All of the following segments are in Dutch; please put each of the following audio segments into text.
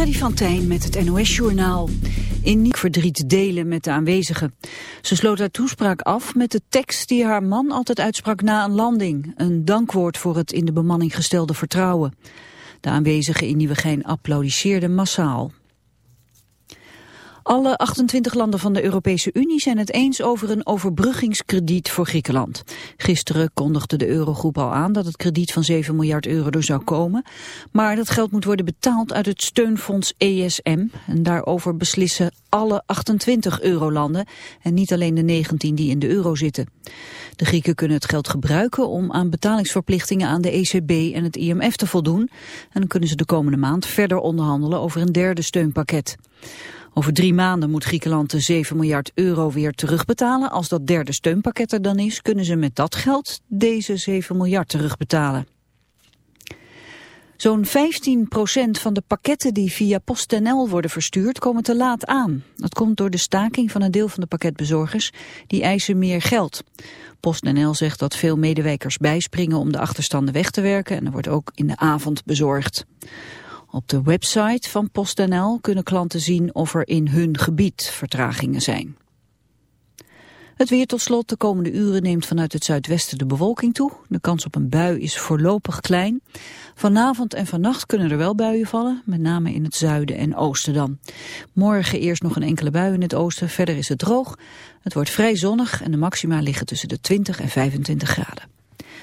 Freddy van Tijn met het NOS-journaal. In niet verdriet delen met de aanwezigen. Ze sloot haar toespraak af met de tekst die haar man altijd uitsprak na een landing. Een dankwoord voor het in de bemanning gestelde vertrouwen. De aanwezigen in Nieuwegein applaudisseerden massaal. Alle 28 landen van de Europese Unie zijn het eens over een overbruggingskrediet voor Griekenland. Gisteren kondigde de Eurogroep al aan dat het krediet van 7 miljard euro er zou komen. Maar dat geld moet worden betaald uit het steunfonds ESM. En daarover beslissen alle 28 eurolanden en niet alleen de 19 die in de euro zitten. De Grieken kunnen het geld gebruiken om aan betalingsverplichtingen aan de ECB en het IMF te voldoen. En dan kunnen ze de komende maand verder onderhandelen over een derde steunpakket. Over drie maanden moet Griekenland de 7 miljard euro weer terugbetalen. Als dat derde steunpakket er dan is, kunnen ze met dat geld deze 7 miljard terugbetalen. Zo'n 15% van de pakketten die via PostNL worden verstuurd komen te laat aan. Dat komt door de staking van een deel van de pakketbezorgers. Die eisen meer geld. PostNL zegt dat veel medewerkers bijspringen om de achterstanden weg te werken. En er wordt ook in de avond bezorgd. Op de website van PostNL kunnen klanten zien of er in hun gebied vertragingen zijn. Het weer tot slot. De komende uren neemt vanuit het zuidwesten de bewolking toe. De kans op een bui is voorlopig klein. Vanavond en vannacht kunnen er wel buien vallen, met name in het zuiden en oosten dan. Morgen eerst nog een enkele bui in het oosten, verder is het droog. Het wordt vrij zonnig en de maxima liggen tussen de 20 en 25 graden.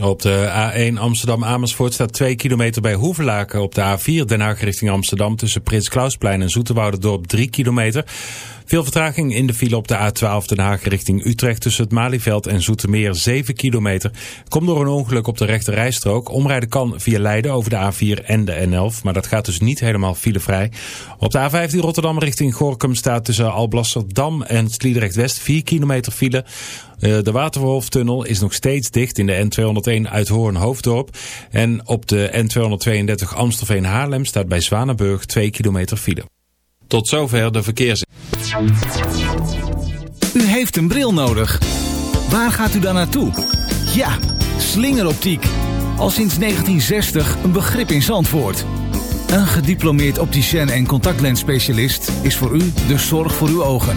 Op de A1 Amsterdam-Amersfoort staat 2 kilometer bij Hoevelaken. Op de A4 Den Haag richting Amsterdam tussen Prins Klausplein en Dorp 3 kilometer. Veel vertraging in de file op de A12 Den Haag richting Utrecht tussen het Malieveld en Zoetermeer 7 kilometer. Komt door een ongeluk op de rechte rijstrook. Omrijden kan via Leiden over de A4 en de N11, maar dat gaat dus niet helemaal filevrij. Op de A15 Rotterdam richting Gorkum staat tussen Alblasserdam en Sliedrecht West 4 kilometer file. Eh, de Waterwolftunnel is nog steeds dicht in de N201 uit Hoorn-Hoofddorp. En op de N232 Amstelveen-Haarlem staat bij Zwanenburg 2 kilometer file. Tot zover de verkeers... U heeft een bril nodig. Waar gaat u dan naartoe? Ja, slingeroptiek. Al sinds 1960 een begrip in Zandvoort. Een gediplomeerd opticien en contactlensspecialist is voor u de zorg voor uw ogen.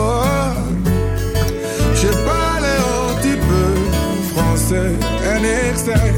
Oh, je parlais un petit peu français, en excès.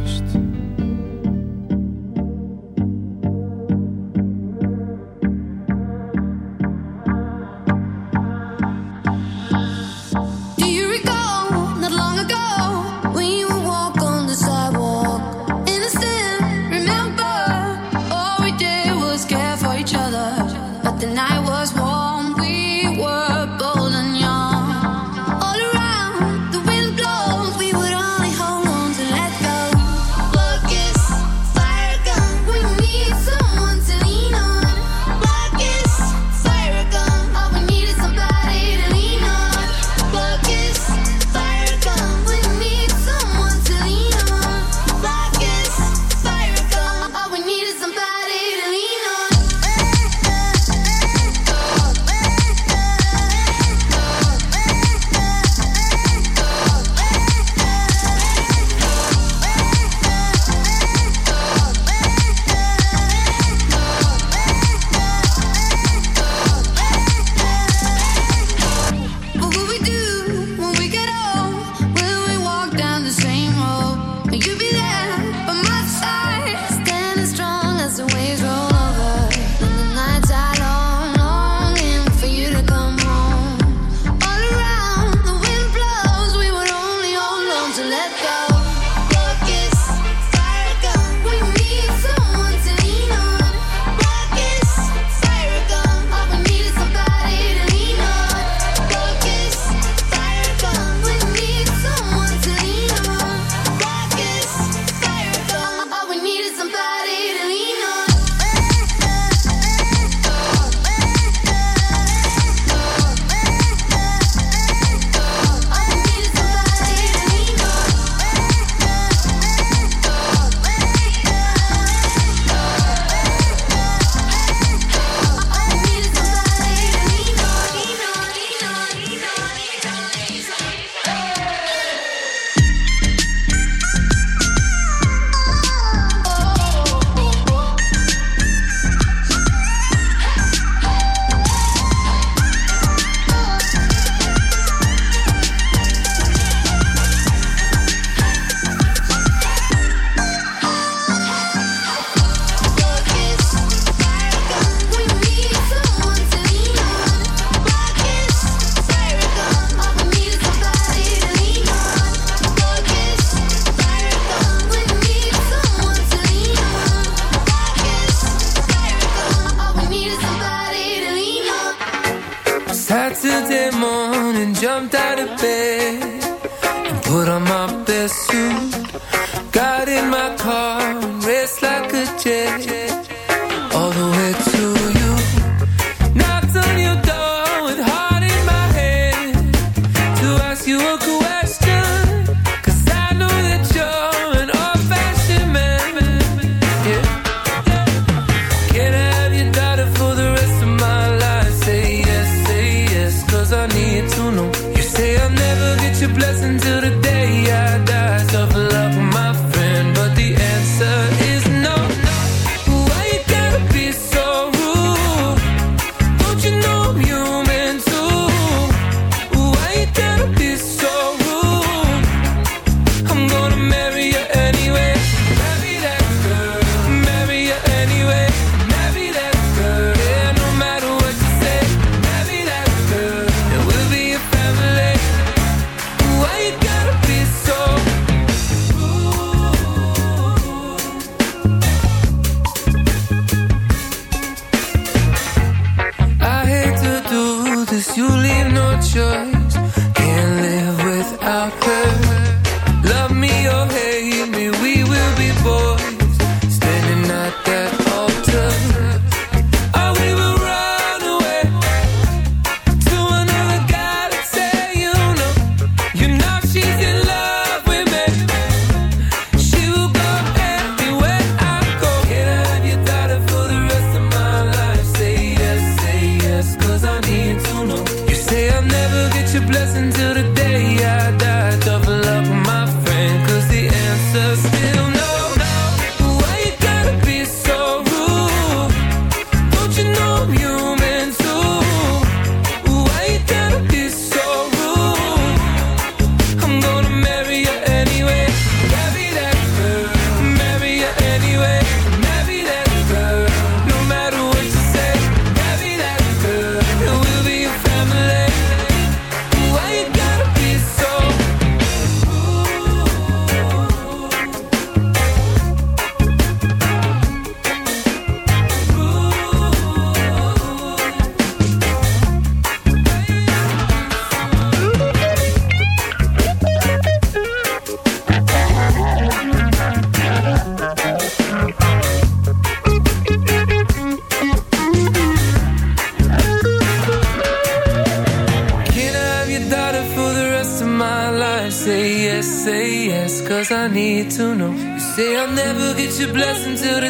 Say I'll never get your blessing till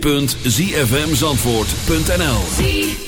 www.zfmzandvoort.nl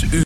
uur.